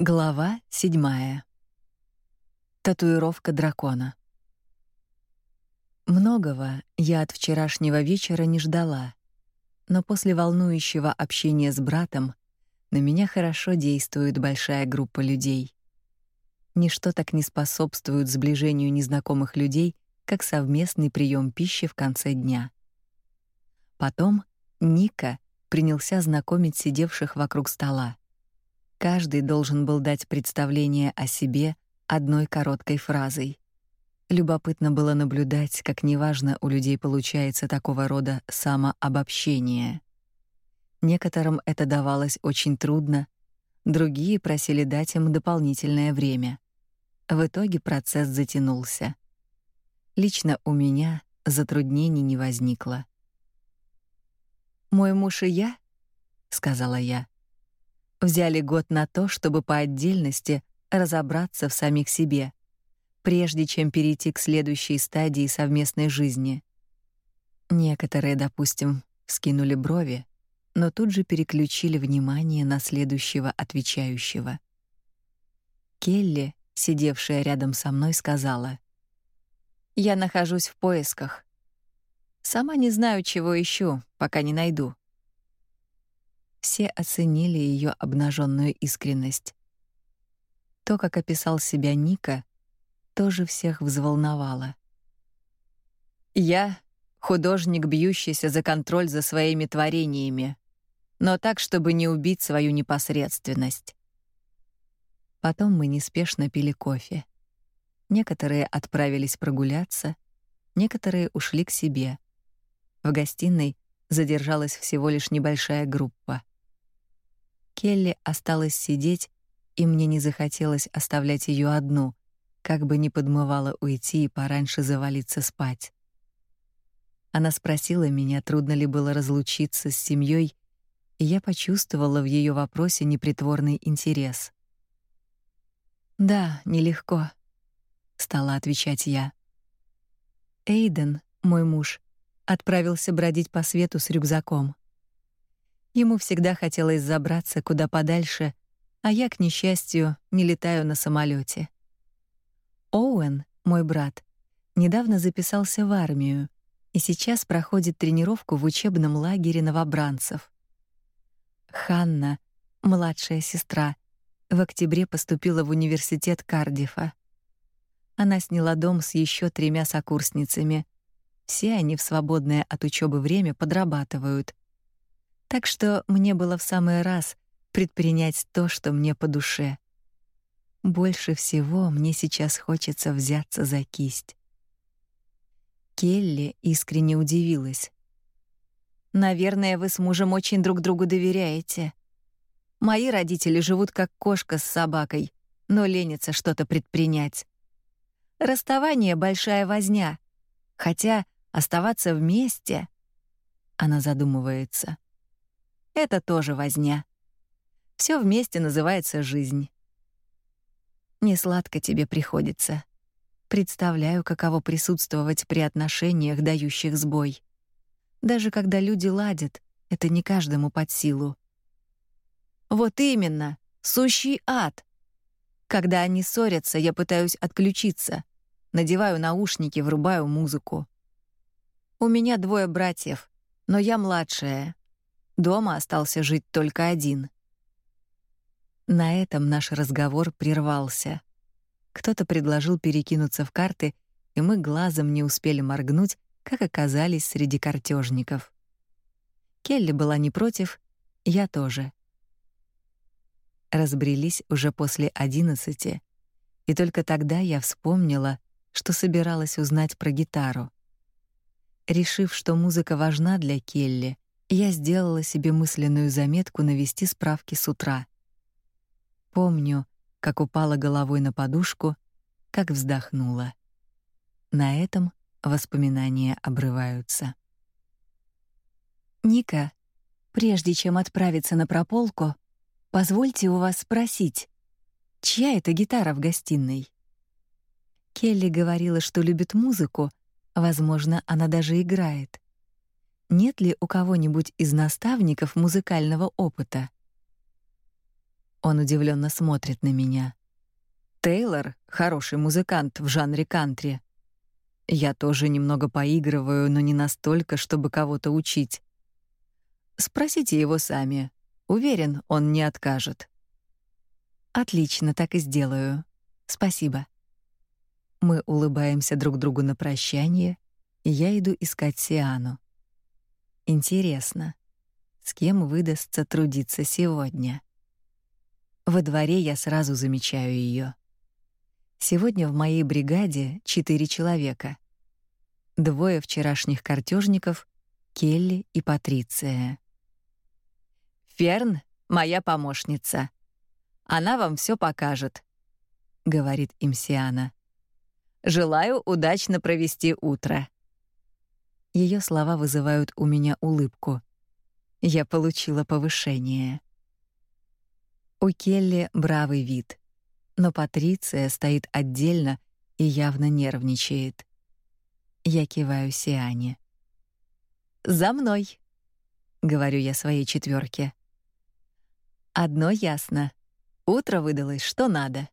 Глава седьмая. Татуировка дракона. Многого я от вчерашнего вечера не ждала, но после волнующего общения с братом на меня хорошо действует большая группа людей. Ничто так не способствует сближению незнакомых людей, как совместный прием пищи в конце дня. Потом Ника принялся знакомить сидевших вокруг стола. Каждый должен был дать представление о себе одной короткой фразой. Любопытно было наблюдать, как неважно у людей получается такого рода самообобщение. Некоторым это давалось очень трудно, другие просили дать им дополнительное время. В итоге процесс затянулся. Лично у меня затруднений не возникло. Мой муж и я, сказала я, взяли год на то, чтобы по отдельности разобраться в самих себе, прежде чем перейти к следующей стадии совместной жизни. Некоторые, допустим, скинули брови, но тут же переключили внимание на следующего отвечающего. Келли, сидевшая рядом со мной, сказала: "Я нахожусь в поисках. Сама не знаю, чего ищу, пока не найду. Все оценили ее обнаженную искренность. То, как описал себя Ника, тоже всех взволновало. Я художник, бьющийся за контроль за своими творениями, но так, чтобы не убить свою непосредственность. Потом мы неспешно пили кофе. Некоторые отправились прогуляться, некоторые ушли к себе. В гостиной задержалась всего лишь небольшая группа. Келли осталась сидеть, и мне не захотелось оставлять ее одну, как бы ни подмывала уйти и пораньше завалиться спать. Она спросила меня, трудно ли было разлучиться с семьей, и я почувствовала в ее вопросе непритворный интерес. Да, нелегко, стала отвечать я. Эйден, мой муж, отправился бродить по свету с рюкзаком. Ему всегда хотелось забраться куда подальше, а я, к несчастью, не летаю на самолете. Оуэн, мой брат, недавно записался в армию и сейчас проходит тренировку в учебном лагере новобранцев. Ханна, младшая сестра, в октябре поступила в университет Кардифа. Она сняла дом с еще тремя сокурсницами. Все они в свободное от учебы время подрабатывают. Так что мне было в самый раз предпринять то, что мне по душе. Больше всего мне сейчас хочется взяться за кисть. Келли искренне удивилась. Наверное, вы с мужем очень друг другу доверяете. Мои родители живут как кошка с собакой, но ленятся что-то предпринять. Расставание большая возня, хотя оставаться вместе. Она задумывается. Это тоже возня. Все вместе называется жизнь. Не сладко тебе приходится. Представляю, каково присутствовать при отношениях, дающих сбой. Даже когда люди ладят, это не каждому под силу. Вот именно, сущий ад. Когда они ссорятся, я пытаюсь отключиться. Надеваю наушники, врубаю музыку. У меня двое братьев, но я младшая. Дома остался жить только один. На этом наш разговор прервался. Кто-то предложил перекинуться в карты, и мы глазом не успели моргнуть, как оказались среди картежников. Келли была не против, я тоже. Разбрелись уже после одиннадцати, и только тогда я вспомнила, что собиралась узнать про гитару. Решив, что музыка важна для Келли, я сделала себе мысленную заметку навести справки с утра. Помню, как упала головой на подушку, как вздохнула. На этом воспоминания обрываются. Ника, прежде чем отправиться на прополку, позвольте у вас спросить, чья это гитара в гостиной? Келли говорила, что любит музыку, возможно, она даже играет нет ли у кого-нибудь из наставников музыкального опыта. Он удивленно смотрит на меня. Тейлор хороший музыкант в жанре кантри. Я тоже немного поигрываю, но не настолько, чтобы кого-то учить. Спросите его сами. Уверен, он не откажет. Отлично, так и сделаю. Спасибо. Мы улыбаемся друг другу на прощание, и я иду искать Сиану. Интересно, с кем выдастся трудиться сегодня? Во дворе я сразу замечаю ее. Сегодня в моей бригаде четыре человека. Двое вчерашних картежников — Келли и Патриция. «Ферн — моя помощница. Она вам все покажет», — говорит им Сиана. «Желаю удачно провести утро». Ее слова вызывают у меня улыбку. Я получила повышение. У Келли бравый вид но Патриция стоит отдельно и явно нервничает. Я киваю Сиане. «За мной!» — говорю я своей четверке. Одно ясно. Утро выдалось, что надо.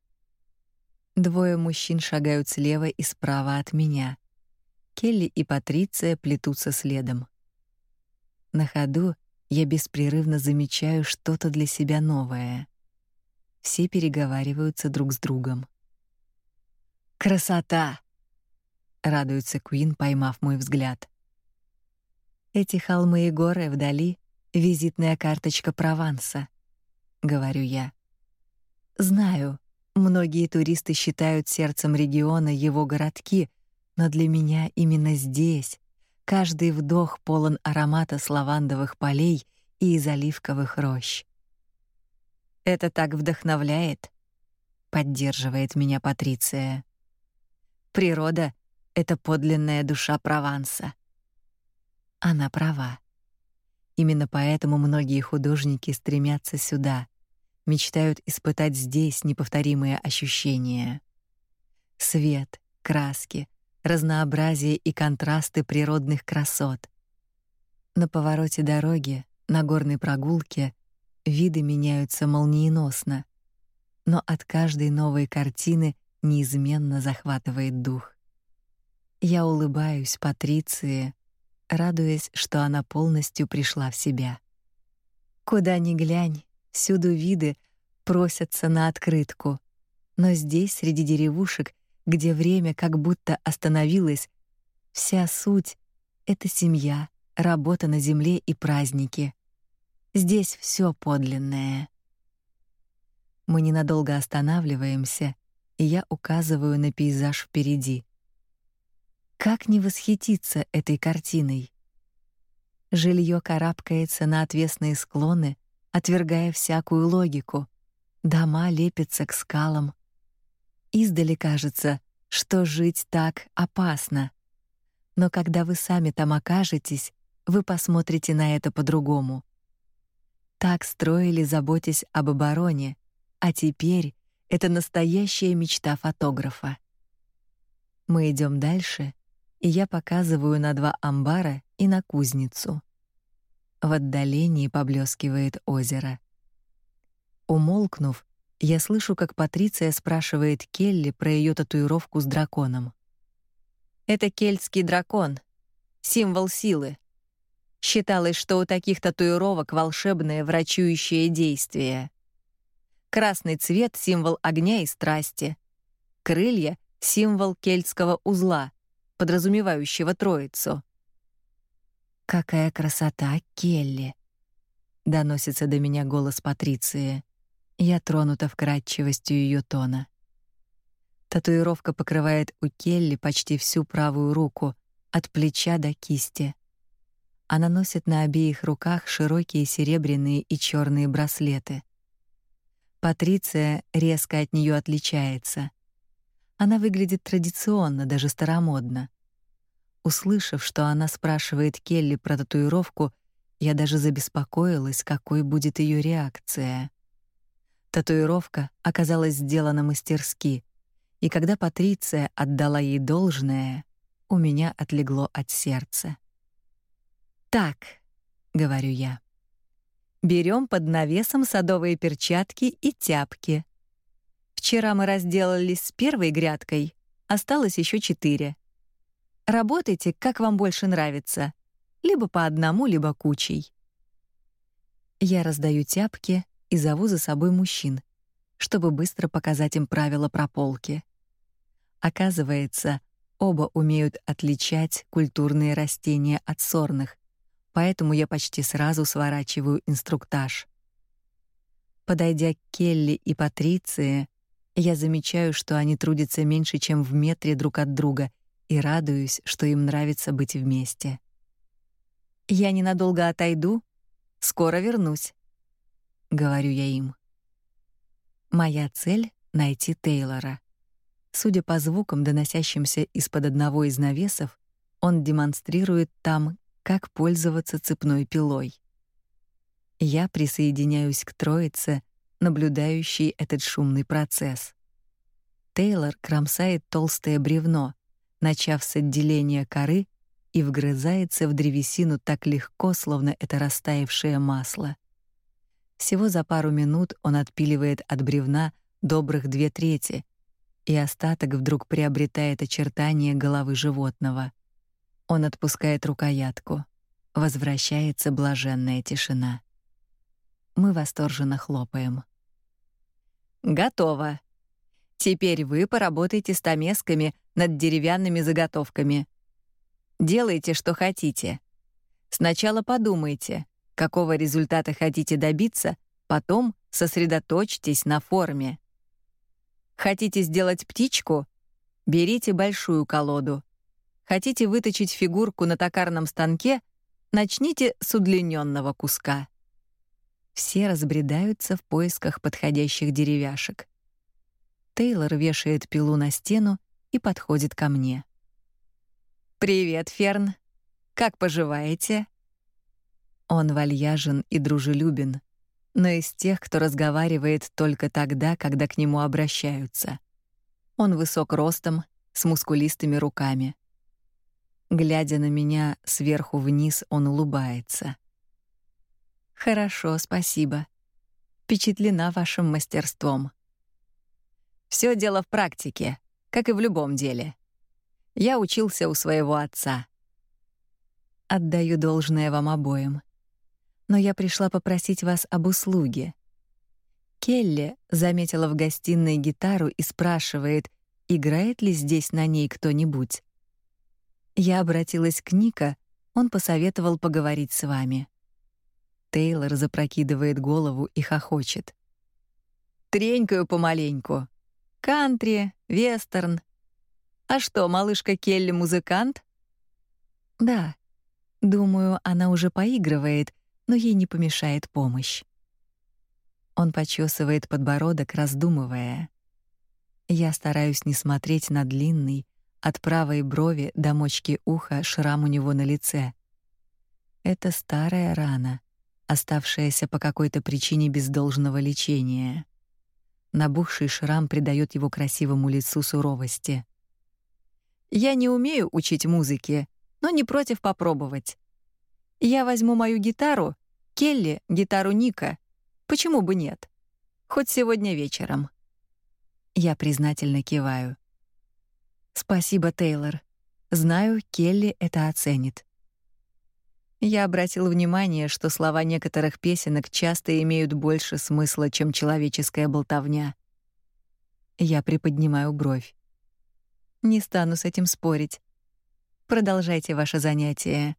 Двое мужчин шагают слева и справа от меня. Келли и Патриция плетутся следом. На ходу я беспрерывно замечаю что-то для себя новое. Все переговариваются друг с другом. Красота, радуется Куин, поймав мой взгляд. Эти холмы и горы вдали визитная карточка Прованса, говорю я. Знаю, многие туристы считают сердцем региона его городки, но для меня именно здесь каждый вдох полон аромата лавандовых полей и из оливковых рощ. Это так вдохновляет, поддерживает меня Патриция. Природа это подлинная душа Прованса. Она права. Именно поэтому многие художники стремятся сюда, мечтают испытать здесь неповторимые ощущения. Свет, краски, разнообразие и контрасты природных красот. На повороте дороги, на горной прогулке Виды меняются молниеносно, но от каждой новой картины неизменно захватывает дух. Я улыбаюсь Патриции, радуясь, что она полностью пришла в себя. Куда ни глянь, всюду виды просятся на открытку. Но здесь, среди деревушек, где время как будто остановилось, вся суть это семья, работа на земле и праздники. Здесь все подлинное. Мы ненадолго останавливаемся, и я указываю на пейзаж впереди. Как не восхититься этой картиной? Жилье карабкается на отвесные склоны, отвергая всякую логику. Дома лепятся к скалам. Издали кажется, что жить так опасно. Но когда вы сами там окажетесь, вы посмотрите на это по-другому. Так строили, заботясь об обороне, а теперь это настоящая мечта фотографа. Мы идем дальше, и я показываю на два амбара и на кузницу. В отдалении поблескивает озеро. Умолкнув, я слышу, как Патриция спрашивает Келли про ее татуировку с драконом. Это кельтский дракон, символ силы. Считалось, что у таких татуировок волшебное врачующее действие. Красный цвет — символ огня и страсти. Крылья — символ кельтского узла, подразумевающего Троицу. «Какая красота, Келли!» — доносится до меня голос Патриции. Я тронута вкрадчивостью ее тона. Татуировка покрывает у Келли почти всю правую руку, от плеча до кисти. Она носит на обеих руках широкие серебряные и черные браслеты. Патриция резко от нее отличается. Она выглядит традиционно, даже старомодно. Услышав, что она спрашивает Келли про татуировку, я даже забеспокоилась, какой будет ее реакция. Татуировка оказалась сделана мастерски, и когда Патриция отдала ей должное, у меня отлегло от сердца. Так, говорю я. Берем под навесом садовые перчатки и тяпки. Вчера мы разделались с первой грядкой, осталось еще четыре. Работайте, как вам больше нравится, либо по одному, либо кучей. Я раздаю тяпки и зову за собой мужчин, чтобы быстро показать им правила прополки. Оказывается, оба умеют отличать культурные растения от сорных, поэтому я почти сразу сворачиваю инструктаж. Подойдя к Келли и Патриции, я замечаю, что они трудятся меньше, чем в метре друг от друга, и радуюсь, что им нравится быть вместе. Я ненадолго отойду, скоро вернусь, говорю я им. Моя цель найти Тейлора. Судя по звукам, доносящимся из-под одного из навесов, он демонстрирует там как пользоваться цепной пилой. Я присоединяюсь к троице, наблюдающей этот шумный процесс. Тейлор кромсает толстое бревно, начав с отделения коры и вгрызается в древесину так легко, словно это растаявшее масло. Всего за пару минут он отпиливает от бревна добрых две трети, и остаток вдруг приобретает очертания головы животного — он отпускает рукоятку. Возвращается блаженная тишина. Мы восторженно хлопаем. Готово. Теперь вы поработайте с томесками над деревянными заготовками. Делайте, что хотите. Сначала подумайте, какого результата хотите добиться, потом сосредоточьтесь на форме. Хотите сделать птичку? Берите большую колоду. Хотите выточить фигурку на токарном станке, начните с удлиненного куска. Все разбредаются в поисках подходящих деревяшек. Тейлор вешает пилу на стену и подходит ко мне. «Привет, Ферн. Как поживаете?» Он вальяжен и дружелюбен, но из тех, кто разговаривает только тогда, когда к нему обращаются. Он высок ростом, с мускулистыми руками. Глядя на меня сверху вниз, он улыбается. Хорошо, спасибо. Впечатлена вашим мастерством. Все дело в практике, как и в любом деле. Я учился у своего отца. Отдаю должное вам обоим. Но я пришла попросить вас об услуге. Келли заметила в гостиной гитару и спрашивает, играет ли здесь на ней кто-нибудь. Я обратилась к Ника, он посоветовал поговорить с вами. Тейлор запрокидывает голову и хохочет. Тренькаю помаленьку. Кантри, вестерн. А что, малышка Келли музыкант? Да. Думаю, она уже поигрывает, но ей не помешает помощь. Он почесывает подбородок, раздумывая. Я стараюсь не смотреть на длинный, от правой брови до мочки уха шрам у него на лице. Это старая рана, оставшаяся по какой-то причине без должного лечения. Набухший шрам придает его красивому лицу суровости. Я не умею учить музыке, но не против попробовать. Я возьму мою гитару, Келли гитару Ника. Почему бы нет? Хоть сегодня вечером. Я признательно киваю. Спасибо, Тейлор. Знаю, Келли это оценит. Я обратил внимание, что слова некоторых песенок часто имеют больше смысла, чем человеческая болтовня. Я приподнимаю бровь. Не стану с этим спорить. Продолжайте ваше занятие.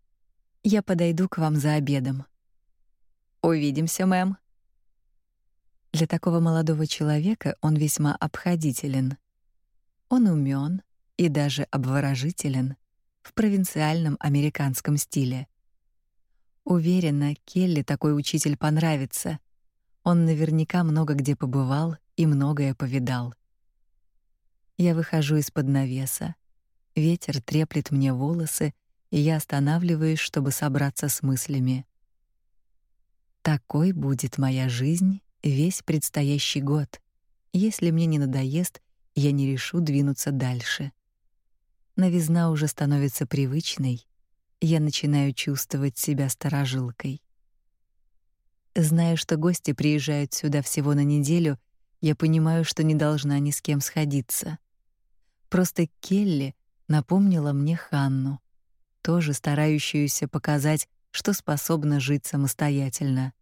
Я подойду к вам за обедом. Увидимся, мэм. Для такого молодого человека он весьма обходителен. Он умен, и даже обворожителен в провинциальном американском стиле. Уверена, Келли такой учитель понравится. Он наверняка много где побывал и многое повидал. Я выхожу из-под навеса. Ветер треплет мне волосы, и я останавливаюсь, чтобы собраться с мыслями. Такой будет моя жизнь весь предстоящий год. Если мне не надоест, я не решу двинуться дальше. Новизна уже становится привычной, я начинаю чувствовать себя сторожилкой. Зная, что гости приезжают сюда всего на неделю, я понимаю, что не должна ни с кем сходиться. Просто Келли напомнила мне Ханну, тоже старающуюся показать, что способна жить самостоятельно.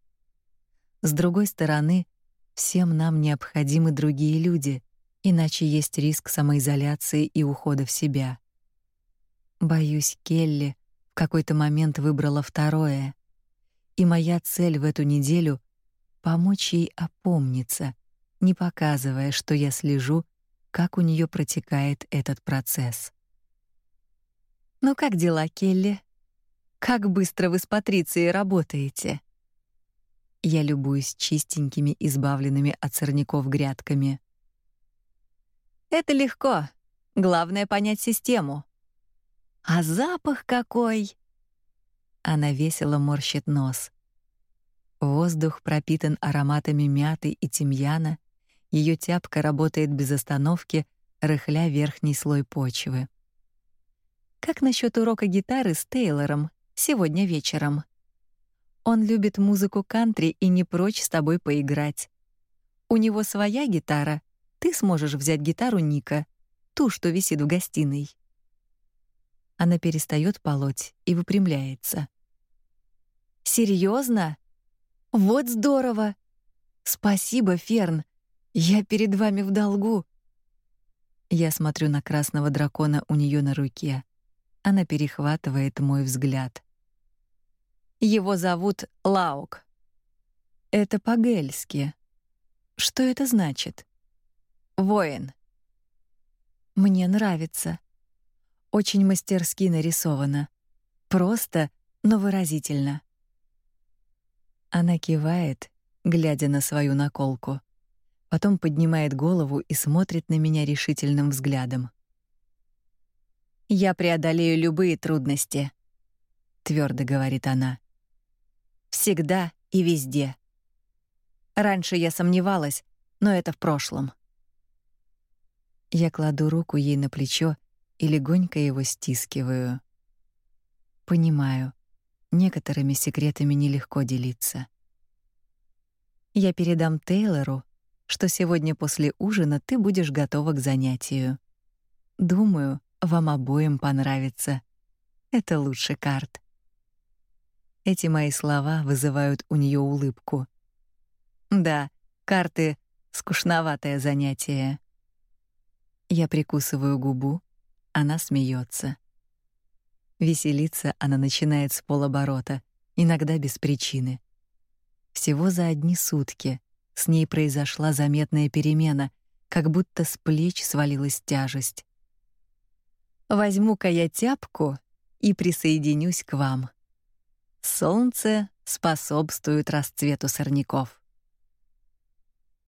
С другой стороны, всем нам необходимы другие люди, иначе есть риск самоизоляции и ухода в себя. Боюсь, Келли в какой-то момент выбрала второе. И моя цель в эту неделю помочь ей опомниться, не показывая, что я слежу, как у нее протекает этот процесс. Ну как дела, Келли? Как быстро вы с Патрицией работаете? Я любуюсь чистенькими, избавленными от сорняков грядками. Это легко. Главное понять систему. А запах какой! Она весело морщит нос. Воздух пропитан ароматами мяты и тимьяна. Ее тяпка работает без остановки, рыхля верхний слой почвы. Как насчет урока гитары с Тейлором сегодня вечером? Он любит музыку кантри и не прочь с тобой поиграть. У него своя гитара. Ты сможешь взять гитару Ника, ту, что висит в гостиной. Она перестает полоть и выпрямляется. Серьезно? Вот здорово. Спасибо, Ферн. Я перед вами в долгу. Я смотрю на красного дракона у нее на руке. Она перехватывает мой взгляд. Его зовут Лаук. Это по-гельски. Что это значит? Воин. Мне нравится. Очень мастерски нарисовано. Просто, но выразительно. Она кивает, глядя на свою наколку. Потом поднимает голову и смотрит на меня решительным взглядом. Я преодолею любые трудности, твердо говорит она. Всегда и везде. Раньше я сомневалась, но это в прошлом. Я кладу руку ей на плечо и легонько его стискиваю. Понимаю, некоторыми секретами нелегко делиться. Я передам Тейлору, что сегодня после ужина ты будешь готова к занятию. Думаю, вам обоим понравится. Это лучше карт. Эти мои слова вызывают у нее улыбку. Да, карты скучноватое занятие. Я прикусываю губу, она смеется. Веселиться она начинает с полоборота, иногда без причины. Всего за одни сутки с ней произошла заметная перемена, как будто с плеч свалилась тяжесть. Возьму-ка я тяпку и присоединюсь к вам. Солнце способствует расцвету сорняков.